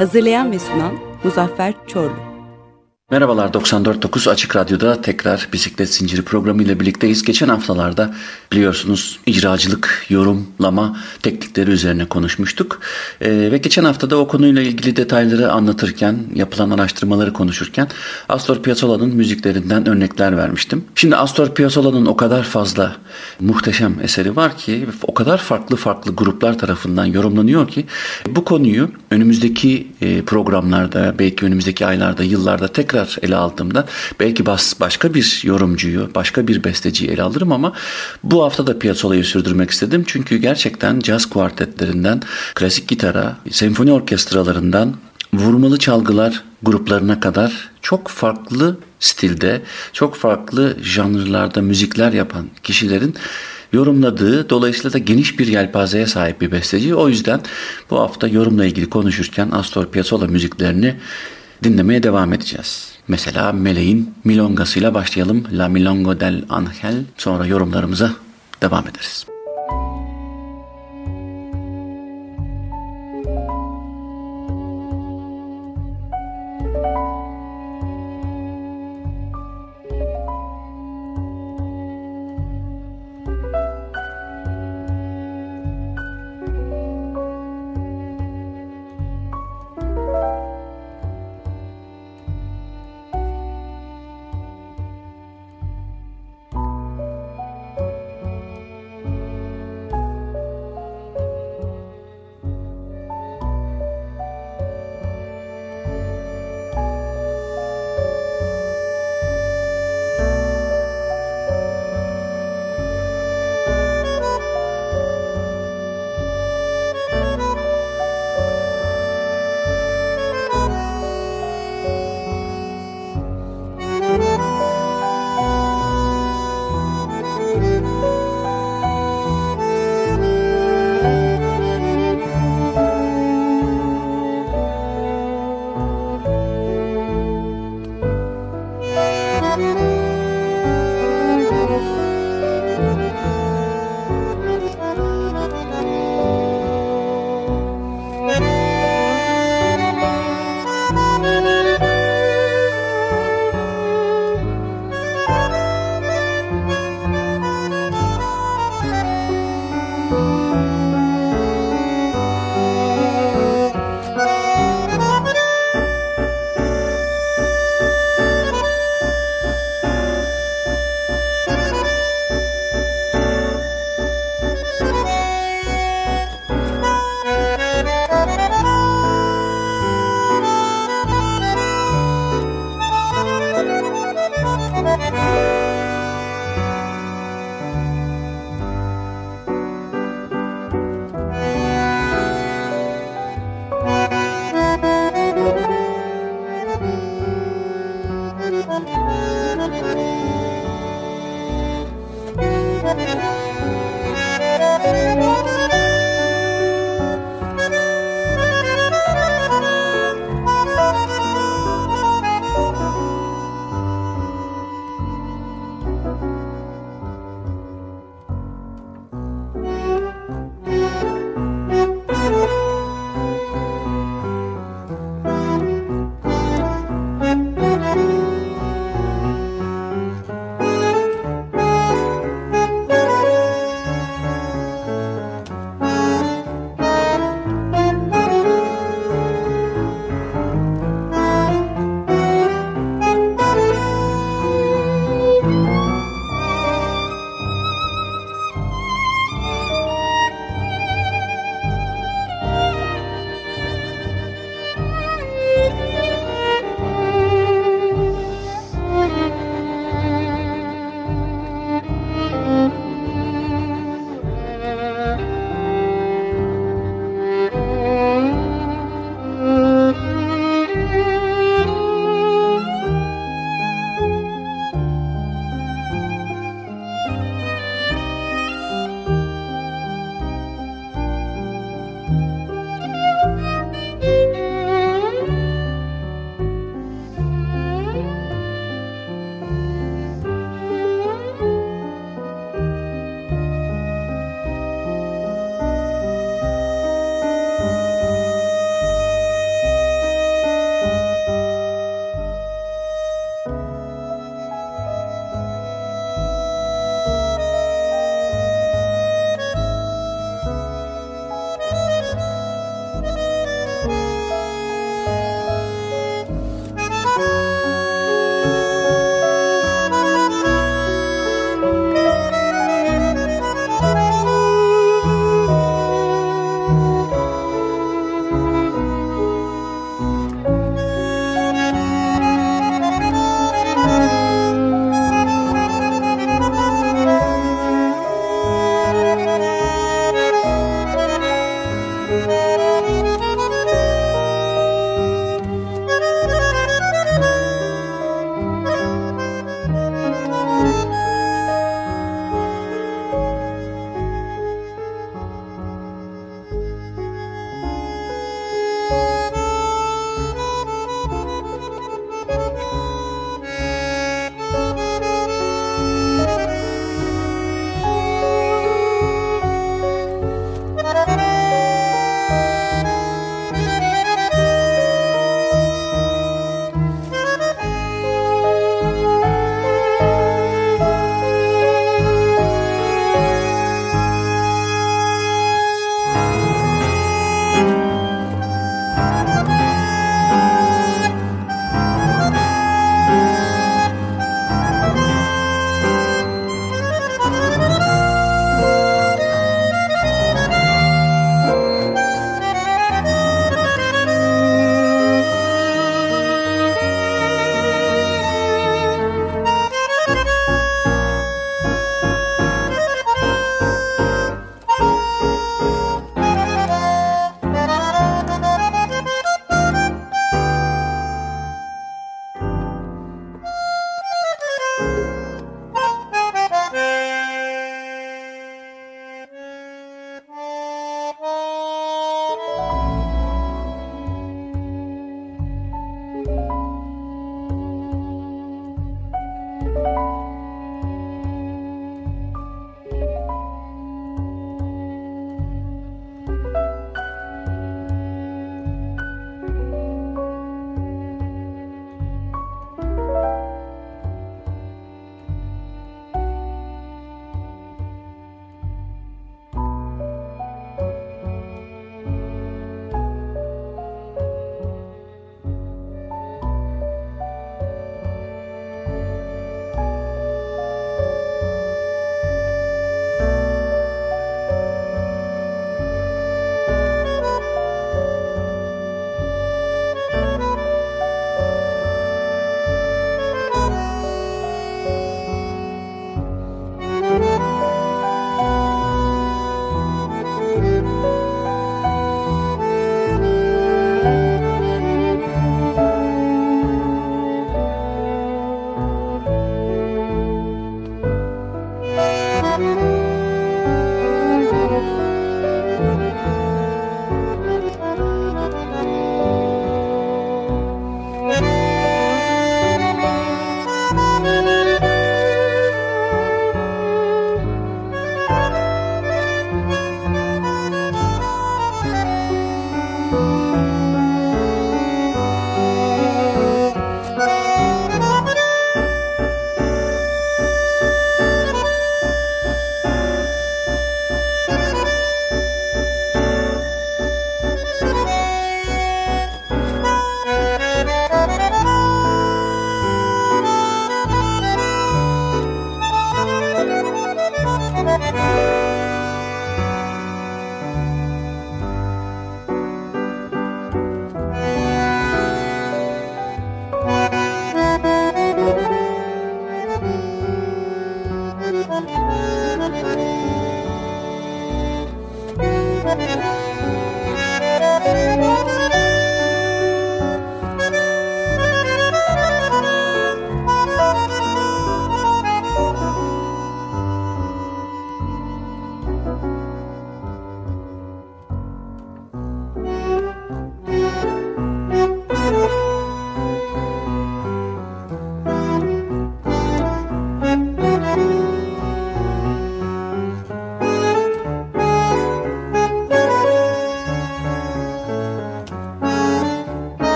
Hazırlayan ve sunan Muzaffer Çorlu. Merhabalar 94.9 Açık Radyo'da tekrar Bisiklet Zinciri programı ile birlikteyiz. Geçen haftalarda biliyorsunuz icracılık, yorumlama teknikleri üzerine konuşmuştuk. Ee, ve geçen haftada o konuyla ilgili detayları anlatırken, yapılan araştırmaları konuşurken Astor Piazzolla'nın müziklerinden örnekler vermiştim. Şimdi Astor Piazzolla'nın o kadar fazla muhteşem eseri var ki, o kadar farklı farklı gruplar tarafından yorumlanıyor ki bu konuyu önümüzdeki e, programlarda, belki önümüzdeki aylarda, yıllarda tekrar ele aldığımda belki başka bir yorumcuyu, başka bir besteciyi ele alırım ama bu hafta da Piazzolla'yı sürdürmek istedim. Çünkü gerçekten caz kuartetlerinden klasik gitara, senfoni orkestralarından vurmalı çalgılar gruplarına kadar çok farklı stilde, çok farklı janrlarda müzikler yapan kişilerin yorumladığı dolayısıyla da geniş bir yelpazeye sahip bir besteci. O yüzden bu hafta yorumla ilgili konuşurken Astor Piazzolla müziklerini dinlemeye devam edeceğiz. Mesela Meleğin Milongası'yla başlayalım. La Milongo del Angel. Sonra yorumlarımıza devam ederiz.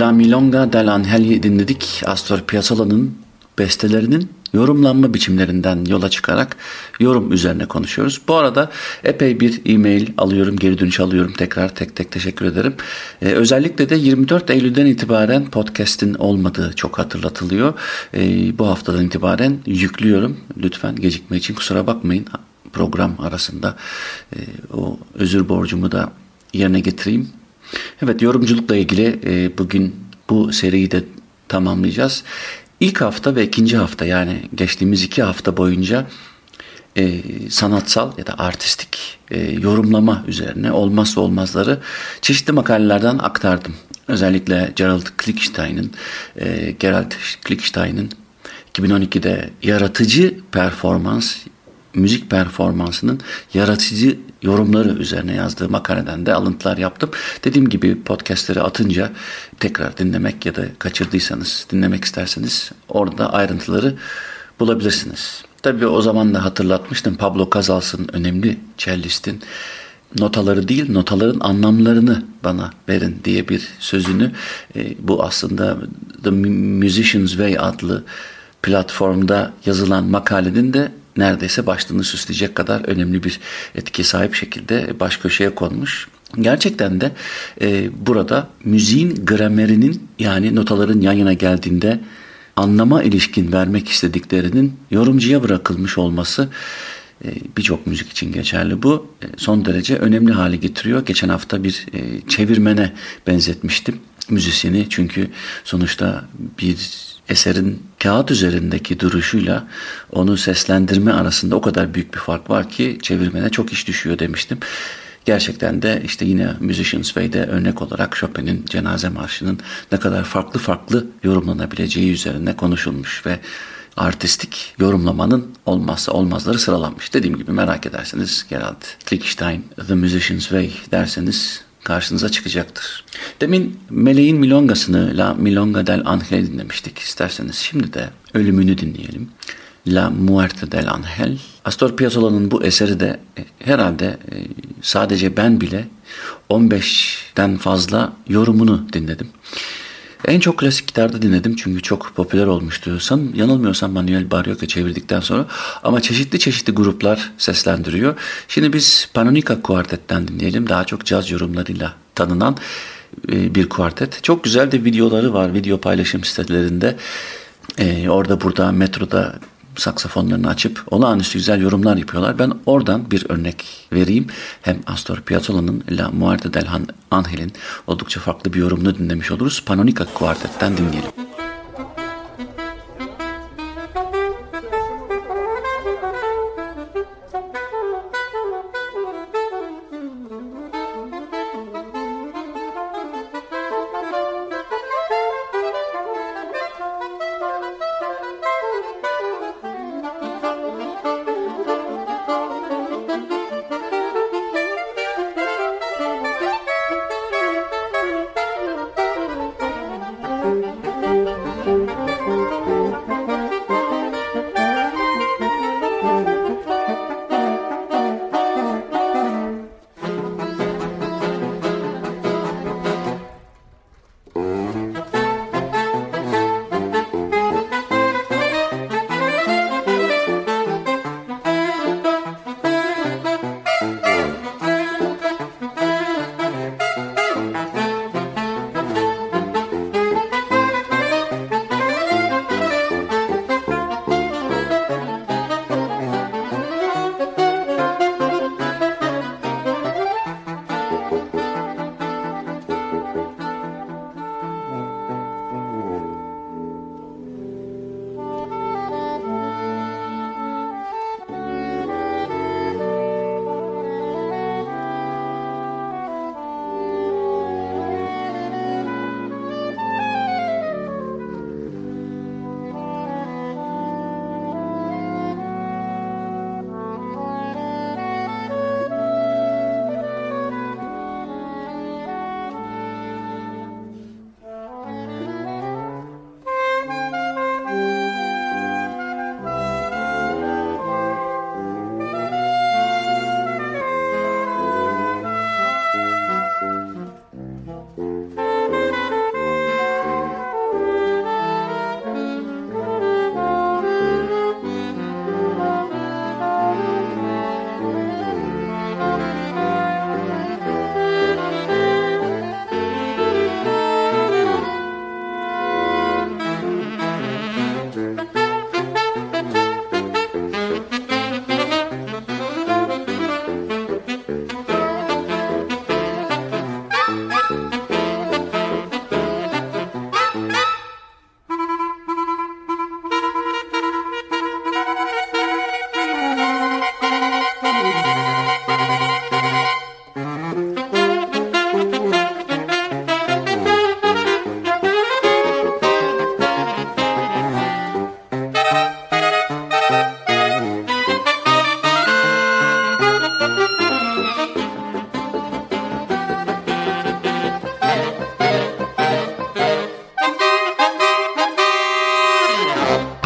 La Milonga del Angel'i dinledik. Astor Piazzolla'nın bestelerinin yorumlanma biçimlerinden yola çıkarak yorum üzerine konuşuyoruz. Bu arada epey bir e-mail alıyorum, geri dönüş alıyorum. Tekrar tek tek teşekkür ederim. Ee, özellikle de 24 Eylül'den itibaren podcast'in olmadığı çok hatırlatılıyor. Ee, bu haftadan itibaren yüklüyorum. Lütfen gecikme için kusura bakmayın. Program arasında e, o özür borcumu da yerine getireyim. Evet yorumculukla ilgili e, bugün bu seriyi de tamamlayacağız. İlk hafta ve ikinci hafta yani geçtiğimiz iki hafta boyunca e, sanatsal ya da artistik e, yorumlama üzerine olmazsa olmazları çeşitli makalelerden aktardım. Özellikle Gerald Klickstein'in, e, Gerald Klickstein'in 2012'de yaratıcı performans, müzik performansının yaratıcı yorumları üzerine yazdığı makaleden de alıntılar yaptım. Dediğim gibi podcastleri atınca tekrar dinlemek ya da kaçırdıysanız dinlemek isterseniz orada ayrıntıları bulabilirsiniz. Tabii o zaman da hatırlatmıştım Pablo Casals'ın önemli cellistin notaları değil notaların anlamlarını bana verin diye bir sözünü e, bu aslında The Musician's Way adlı platformda yazılan makalenin de neredeyse başlığını süsleyecek kadar önemli bir etki sahip şekilde baş köşeye konmuş. Gerçekten de e, burada müziğin gramerinin yani notaların yan yana geldiğinde anlama ilişkin vermek istediklerinin yorumcuya bırakılmış olması e, birçok müzik için geçerli bu. E, son derece önemli hale getiriyor. Geçen hafta bir e, çevirmene benzetmiştim müzisyeni çünkü sonuçta bir eserin kağıt üzerindeki duruşuyla onu seslendirme arasında o kadar büyük bir fark var ki çevirmene çok iş düşüyor demiştim. Gerçekten de işte yine Musician's Way'de örnek olarak Chopin'in Cenaze Marşı'nın ne kadar farklı farklı yorumlanabileceği üzerine konuşulmuş ve artistik yorumlamanın olmazsa olmazları sıralanmış. Dediğim gibi merak ederseniz Gerald Klickstein The Musician's Way derseniz karşınıza çıkacaktır. Demin Meleğin Milongasını La Milonga del Angel dinlemiştik. İsterseniz şimdi de ölümünü dinleyelim. La Muerte del Angel. Astor Piazzolla'nın bu eseri de e, herhalde e, sadece ben bile 15'ten fazla yorumunu dinledim. En çok klasik gitarda dinledim çünkü çok popüler olmuştu. San, yanılmıyorsam Manuel Barrioc'a çevirdikten sonra ama çeşitli çeşitli gruplar seslendiriyor. Şimdi biz Panonica Quartet'ten dinleyelim. Daha çok caz yorumlarıyla tanınan e, bir kuartet. Çok güzel de videoları var video paylaşım sitelerinde. Ee, orada burada metroda saksafonlarını açıp olağanüstü güzel yorumlar yapıyorlar. Ben oradan bir örnek vereyim. Hem Astor Piazzolla'nın La Muerte del Angel'in oldukça farklı bir yorumunu dinlemiş oluruz. Panonica Quartet'ten dinleyelim.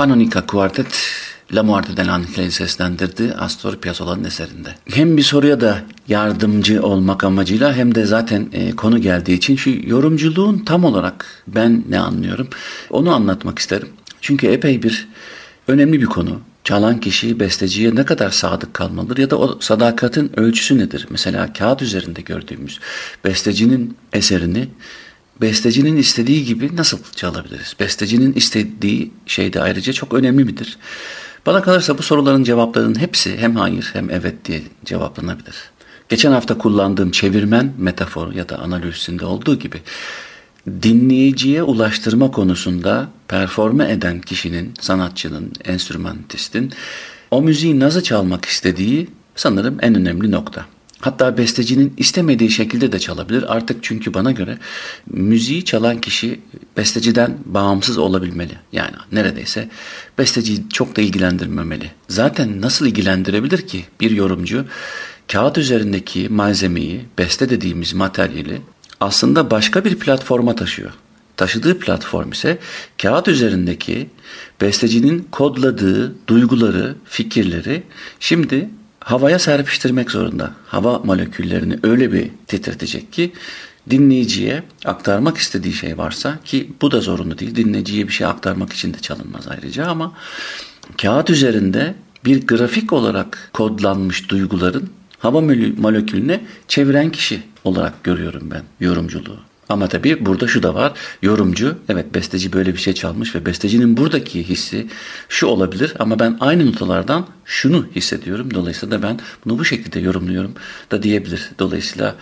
Panonica Quartet La Muerte del Angel'i seslendirdi Astor Piazzolla'nın eserinde. Hem bir soruya da yardımcı olmak amacıyla hem de zaten e, konu geldiği için şu yorumculuğun tam olarak ben ne anlıyorum onu anlatmak isterim. Çünkü epey bir önemli bir konu. Çalan kişi besteciye ne kadar sadık kalmalıdır ya da o sadakatin ölçüsü nedir? Mesela kağıt üzerinde gördüğümüz bestecinin eserini bestecinin istediği gibi nasıl çalabiliriz? Bestecinin istediği şey de ayrıca çok önemli midir? Bana kalırsa bu soruların cevaplarının hepsi hem hayır hem evet diye cevaplanabilir. Geçen hafta kullandığım çevirmen metafor ya da analojisinde olduğu gibi dinleyiciye ulaştırma konusunda performe eden kişinin, sanatçının, enstrümantistin o müziği nasıl çalmak istediği sanırım en önemli nokta. Hatta bestecinin istemediği şekilde de çalabilir. Artık çünkü bana göre müziği çalan kişi besteciden bağımsız olabilmeli. Yani neredeyse besteciyi çok da ilgilendirmemeli. Zaten nasıl ilgilendirebilir ki bir yorumcu kağıt üzerindeki malzemeyi, beste dediğimiz materyali aslında başka bir platforma taşıyor. Taşıdığı platform ise kağıt üzerindeki bestecinin kodladığı duyguları, fikirleri şimdi havaya serpiştirmek zorunda. Hava moleküllerini öyle bir titretecek ki dinleyiciye aktarmak istediği şey varsa ki bu da zorunlu değil. Dinleyiciye bir şey aktarmak için de çalınmaz ayrıca ama kağıt üzerinde bir grafik olarak kodlanmış duyguların hava molekülüne çeviren kişi olarak görüyorum ben yorumculuğu. Ama tabii burada şu da var. Yorumcu evet besteci böyle bir şey çalmış ve bestecinin buradaki hissi şu olabilir ama ben aynı notalardan şunu hissediyorum. Dolayısıyla da ben bunu bu şekilde yorumluyorum da diyebilir. Dolayısıyla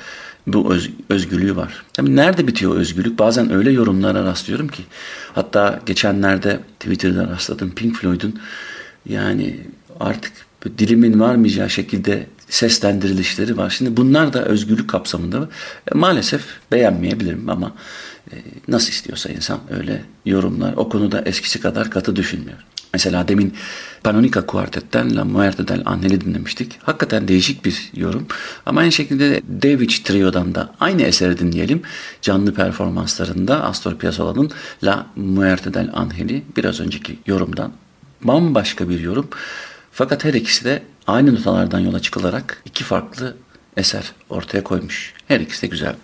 bu öz, özgürlüğü var. Tabii nerede bitiyor özgürlük? Bazen öyle yorumlara rastlıyorum ki. Hatta geçenlerde Twitter'da rastladım Pink Floyd'un yani artık dilimin varmayacağı şekilde seslendirilişleri var. Şimdi bunlar da özgürlük kapsamında e, maalesef beğenmeyebilirim ama e, nasıl istiyorsa insan öyle yorumlar. O konuda eskisi kadar katı düşünmüyor. Mesela demin Panonica Quartet'ten La Muerte del Angel'i dinlemiştik. Hakikaten değişik bir yorum. Ama aynı şekilde David Trio'dan da aynı eseri dinleyelim. Canlı performanslarında Astor Piazzolla'nın La Muerte del Angel'i biraz önceki yorumdan bambaşka bir yorum. Fakat her ikisi de aynı notalardan yola çıkılarak iki farklı eser ortaya koymuş. Her ikisi de güzel.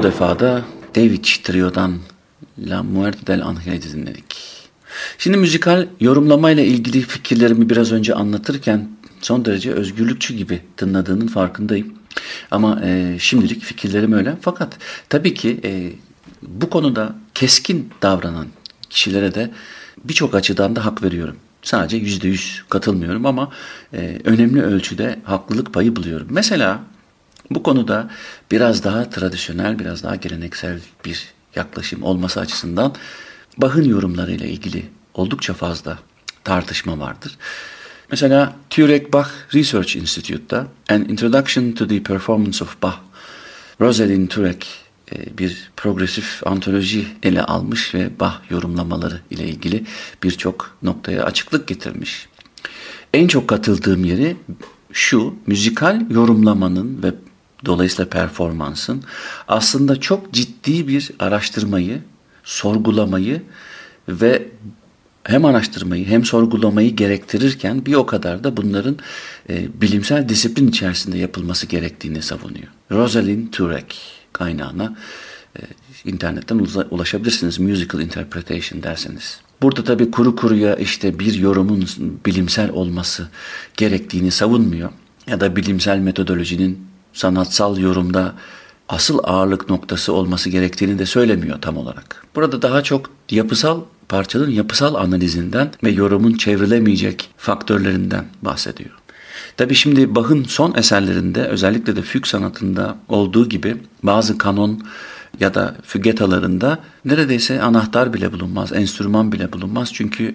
Bu defa da David Trio'dan La Muerte del Angel'i dinledik. Şimdi müzikal yorumlamayla ilgili fikirlerimi biraz önce anlatırken son derece özgürlükçü gibi tınladığının farkındayım. Ama e, şimdilik fikirlerim öyle. Fakat tabii ki e, bu konuda keskin davranan kişilere de birçok açıdan da hak veriyorum. Sadece yüzde yüz katılmıyorum ama e, önemli ölçüde haklılık payı buluyorum. Mesela bu konuda biraz daha tradisyonel, biraz daha geleneksel bir yaklaşım olması açısından Bach'ın yorumlarıyla ilgili oldukça fazla tartışma vardır. Mesela Turek Bach Research Institute'da An Introduction to the Performance of Bach, Rosalind Turek e, bir progresif antoloji ele almış ve Bach yorumlamaları ile ilgili birçok noktaya açıklık getirmiş. En çok katıldığım yeri şu, müzikal yorumlamanın ve dolayısıyla performansın aslında çok ciddi bir araştırmayı, sorgulamayı ve hem araştırmayı hem sorgulamayı gerektirirken bir o kadar da bunların e, bilimsel disiplin içerisinde yapılması gerektiğini savunuyor. Rosalind Turek kaynağına e, internetten ulaşabilirsiniz. Musical Interpretation derseniz. Burada tabi kuru kuruya işte bir yorumun bilimsel olması gerektiğini savunmuyor. Ya da bilimsel metodolojinin sanatsal yorumda asıl ağırlık noktası olması gerektiğini de söylemiyor tam olarak. Burada daha çok yapısal parçanın yapısal analizinden ve yorumun çevrilemeyecek faktörlerinden bahsediyor. Tabi şimdi Bach'ın son eserlerinde özellikle de füg sanatında olduğu gibi bazı kanon ya da fügetalarında neredeyse anahtar bile bulunmaz, enstrüman bile bulunmaz. Çünkü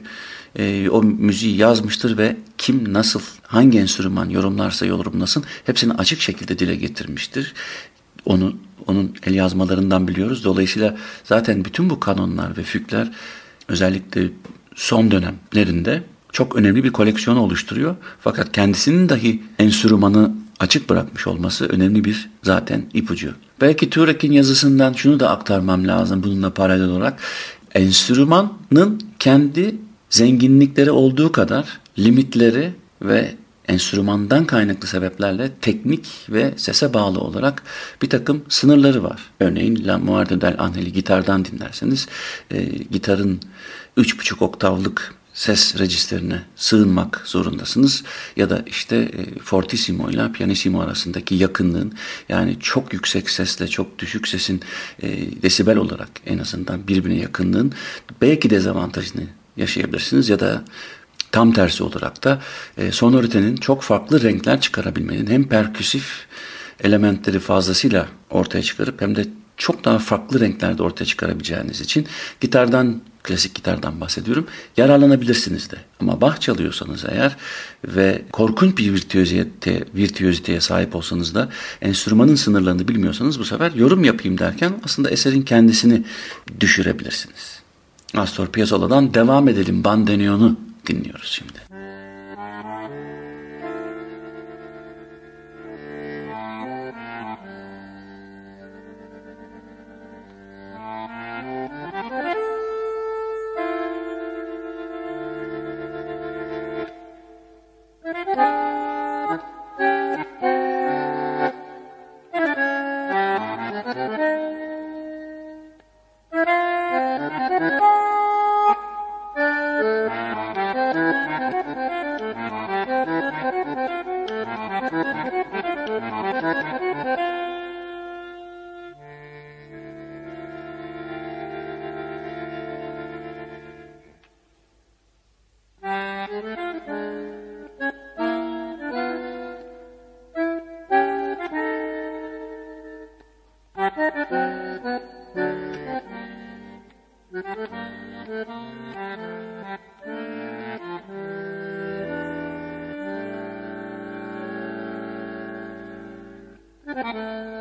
e, o müziği yazmıştır ve kim nasıl, hangi enstrüman yorumlarsa yorumlasın hepsini açık şekilde dile getirmiştir. Onu, onun el yazmalarından biliyoruz. Dolayısıyla zaten bütün bu kanonlar ve fügler özellikle son dönemlerinde çok önemli bir koleksiyon oluşturuyor. Fakat kendisinin dahi enstrümanı açık bırakmış olması önemli bir zaten ipucu. Belki Turek'in yazısından şunu da aktarmam lazım bununla paralel olarak. Enstrümanın kendi zenginlikleri olduğu kadar limitleri ve enstrümandan kaynaklı sebeplerle teknik ve sese bağlı olarak bir takım sınırları var. Örneğin La Muerte del Angel'i gitardan dinlerseniz e, gitarın 3,5 oktavlık ses registerine sığınmak zorundasınız. Ya da işte e, fortissimo ile pianissimo arasındaki yakınlığın yani çok yüksek sesle çok düşük sesin e, desibel olarak en azından birbirine yakınlığın belki dezavantajını yaşayabilirsiniz ya da tam tersi olarak da e, sonoritenin çok farklı renkler çıkarabilmenin hem perküsif elementleri fazlasıyla ortaya çıkarıp hem de çok daha farklı renklerde ortaya çıkarabileceğiniz için gitardan klasik gitardan bahsediyorum. Yararlanabilirsiniz de. Ama bah çalıyorsanız eğer ve korkunç bir virtüözite, virtüöziteye sahip olsanız da enstrümanın sınırlarını bilmiyorsanız bu sefer yorum yapayım derken aslında eserin kendisini düşürebilirsiniz. Astor Piazzolla'dan devam edelim. Bandoneon'u dinliyoruz şimdi. Thank you.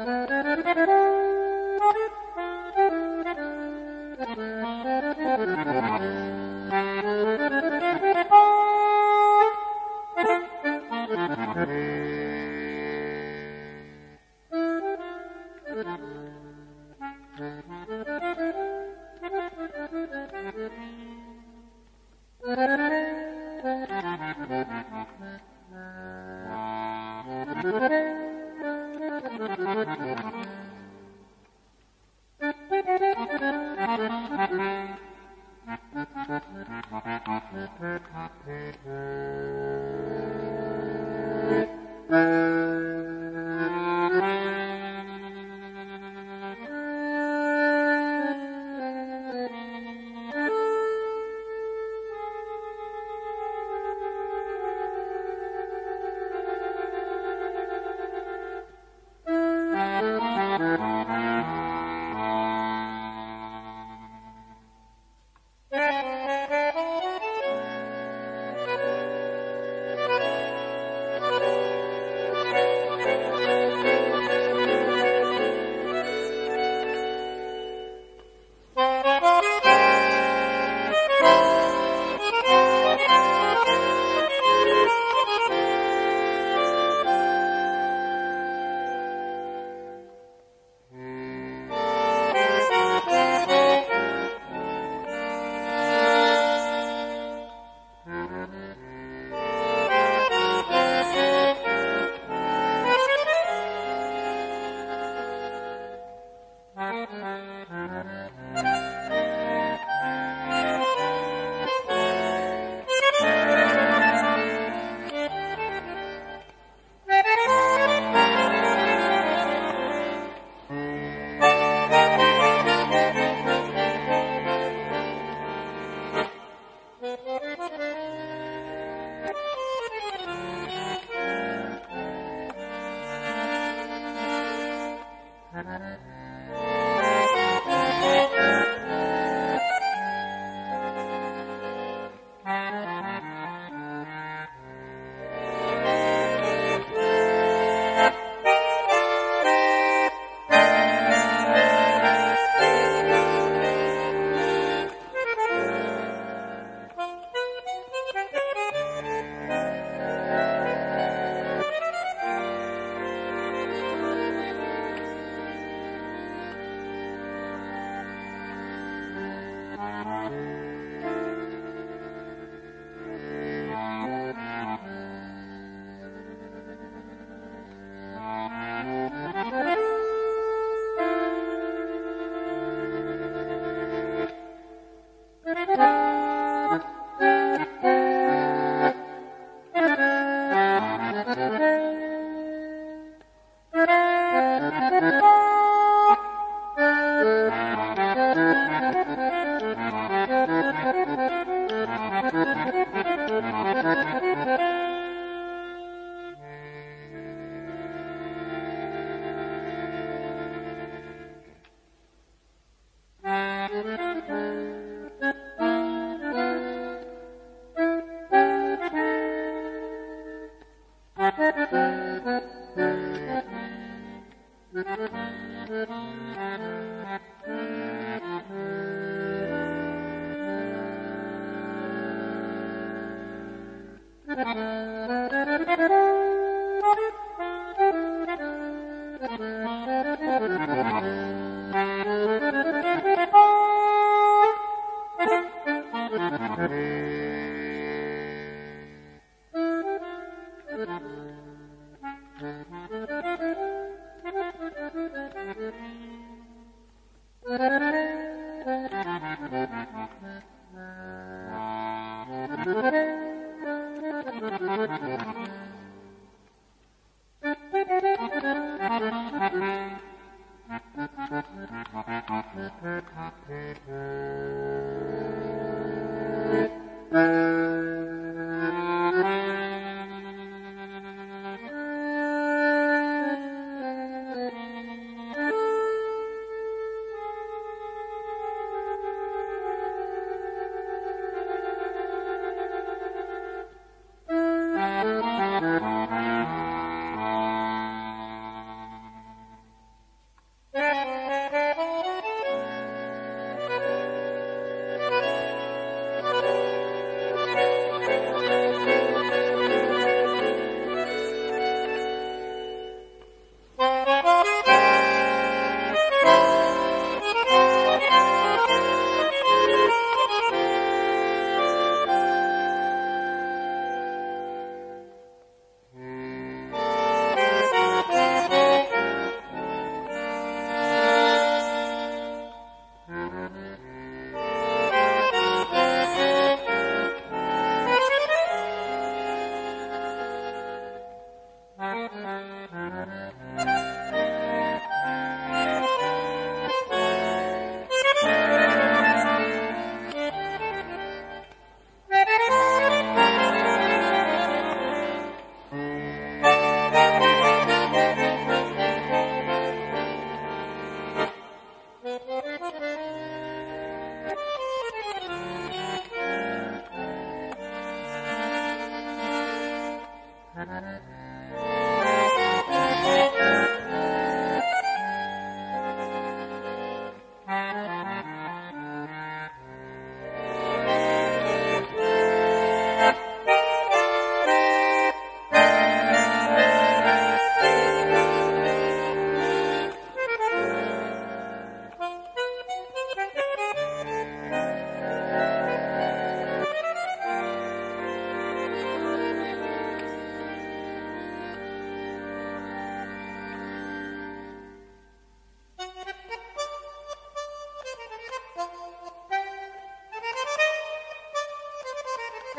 Thank you.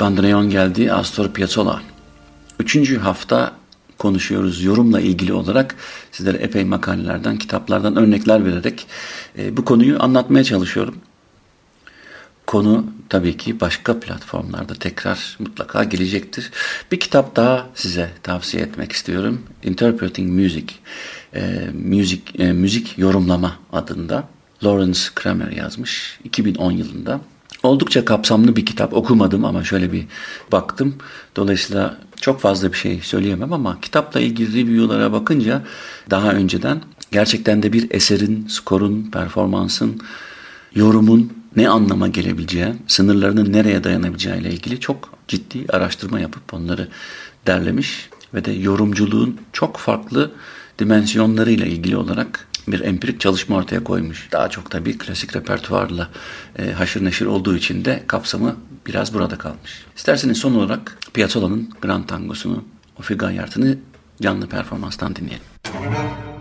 Bandoneon geldi Astor Piazzolla. Üçüncü hafta konuşuyoruz yorumla ilgili olarak sizlere epey makalelerden, kitaplardan örnekler vererek e, bu konuyu anlatmaya çalışıyorum. Konu tabii ki başka platformlarda tekrar mutlaka gelecektir. Bir kitap daha size tavsiye etmek istiyorum. Interpreting Music, e, müzik, e, müzik yorumlama adında. Lawrence Kramer yazmış 2010 yılında. Oldukça kapsamlı bir kitap okumadım ama şöyle bir baktım. Dolayısıyla çok fazla bir şey söyleyemem ama kitapla ilgili review'lara bakınca daha önceden gerçekten de bir eserin, skorun, performansın, yorumun ne anlama gelebileceği, sınırlarının nereye dayanabileceği ile ilgili çok ciddi araştırma yapıp onları derlemiş ve de yorumculuğun çok farklı dimensiyonlarıyla ilgili olarak bir empirik çalışma ortaya koymuş. Daha çok da bir klasik repertuarla e, haşır neşir olduğu için de kapsamı biraz burada kalmış. İsterseniz son olarak Piazzolla'nın Grand Tango'sunu, o Figayart'ını canlı performanstan dinleyelim.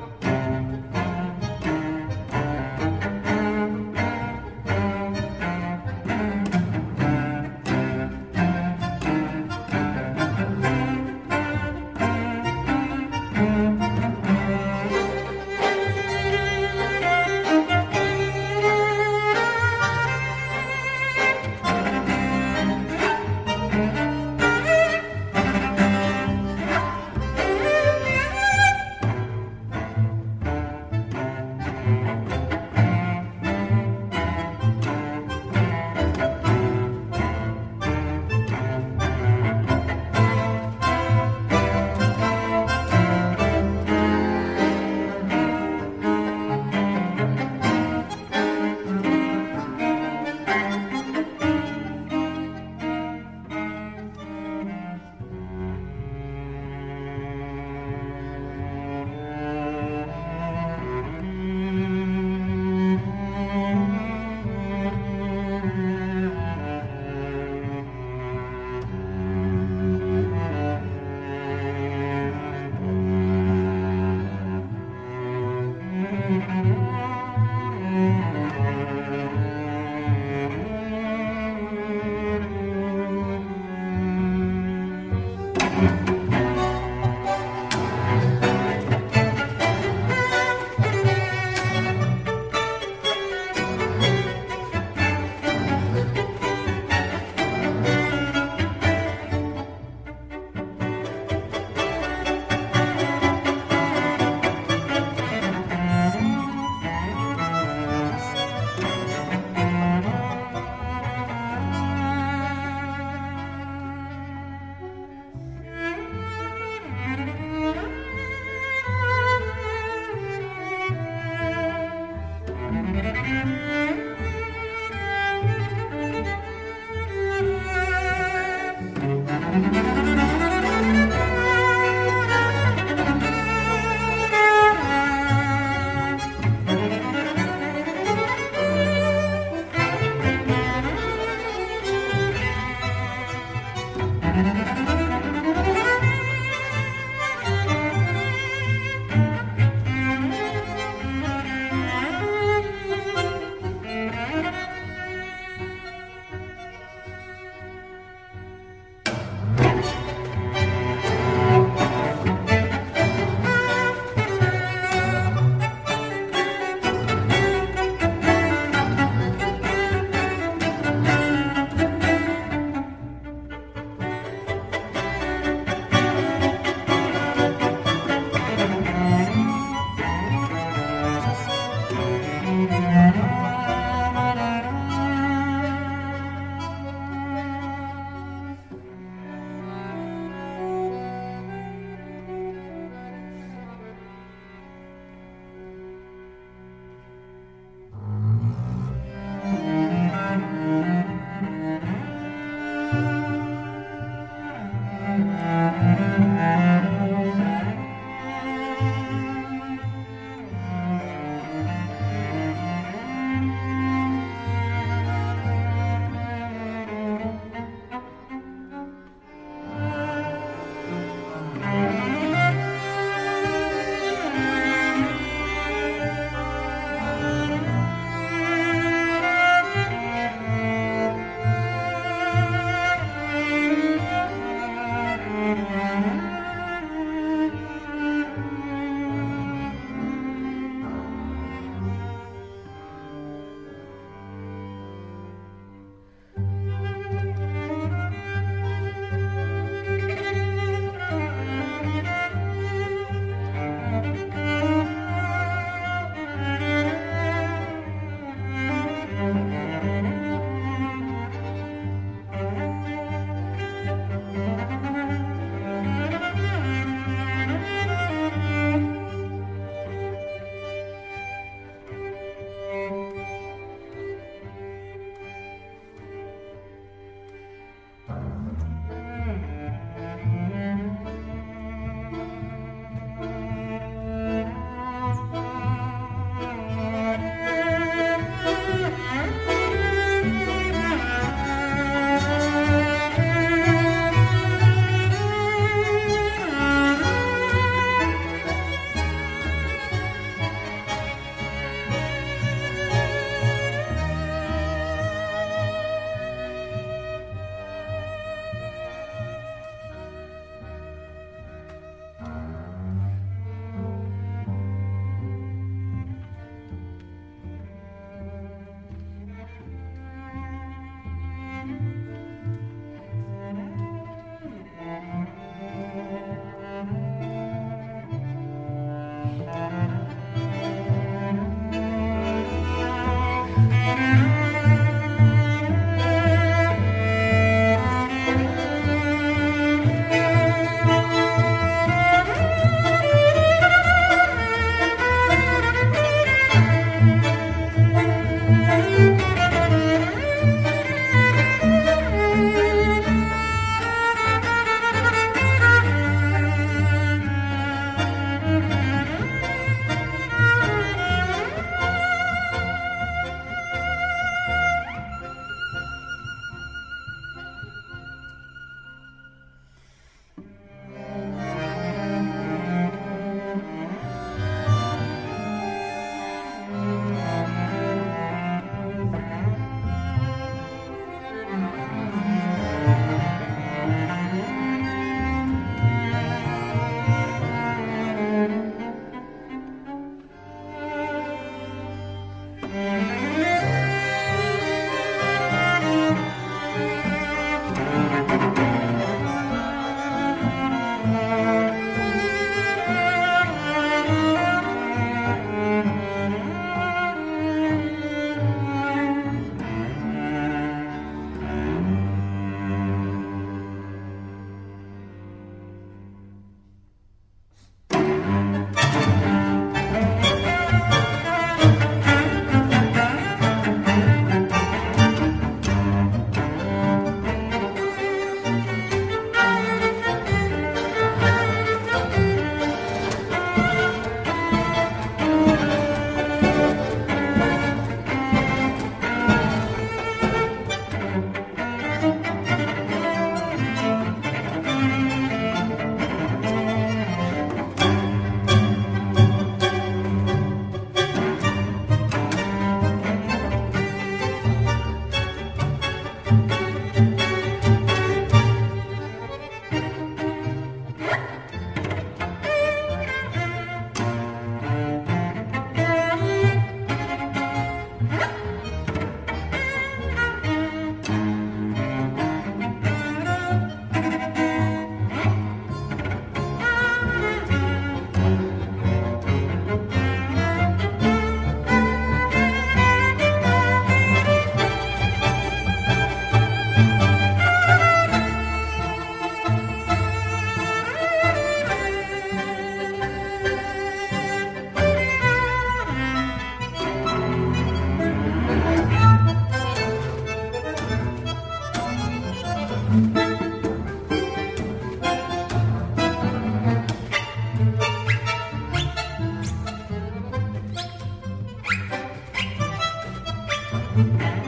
and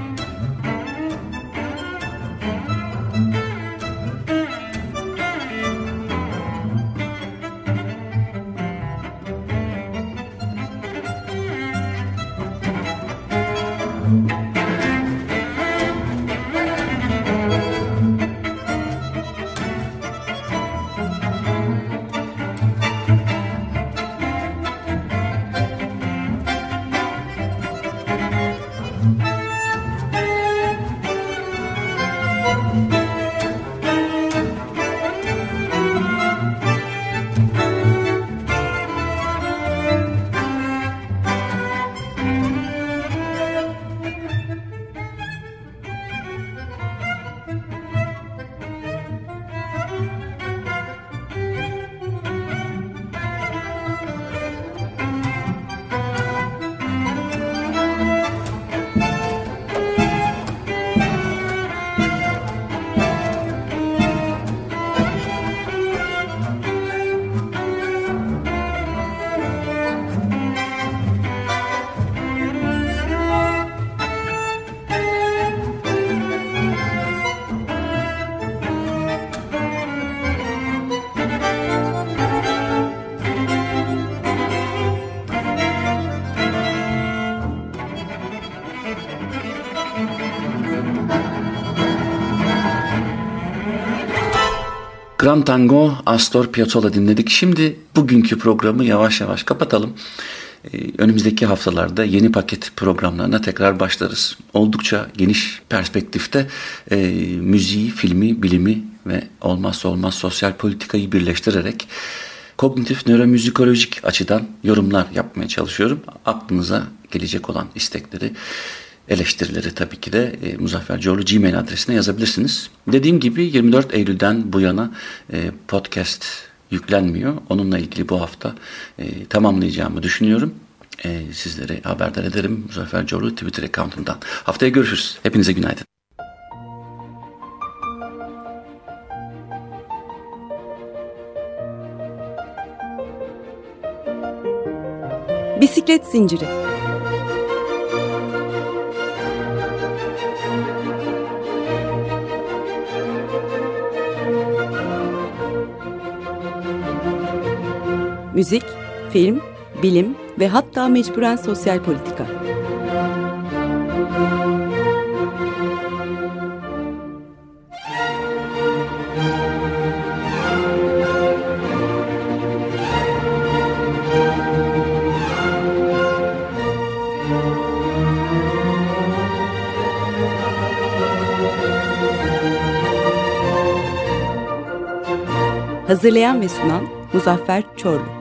Grand Tango Astor Piazzolla dinledik. Şimdi bugünkü programı yavaş yavaş kapatalım. Ee, önümüzdeki haftalarda yeni paket programlarına tekrar başlarız. Oldukça geniş perspektifte e, müziği, filmi, bilimi ve olmazsa olmaz sosyal politikayı birleştirerek kognitif nöromüzikolojik açıdan yorumlar yapmaya çalışıyorum. Aklınıza gelecek olan istekleri eleştirileri tabii ki de e, Muzaffer Coğlu Gmail adresine yazabilirsiniz. Dediğim gibi 24 Eylül'den bu yana e, podcast yüklenmiyor. Onunla ilgili bu hafta e, tamamlayacağımı düşünüyorum. E, sizlere haberdar ederim Muzaffer Coğlu Twitter account'undan. Haftaya görüşürüz. Hepinize günaydın. Bisiklet Zinciri Müzik, film, bilim ve hatta mecburen sosyal politika. Hazırlayan ve sunan Muzaffer Çorlu.